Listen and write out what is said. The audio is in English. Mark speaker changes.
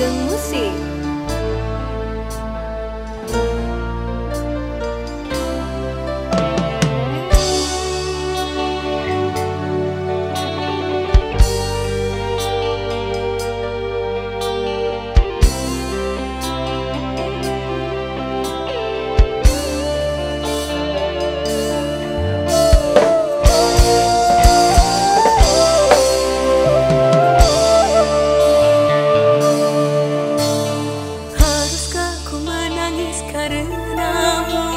Speaker 1: Ageng Musik करना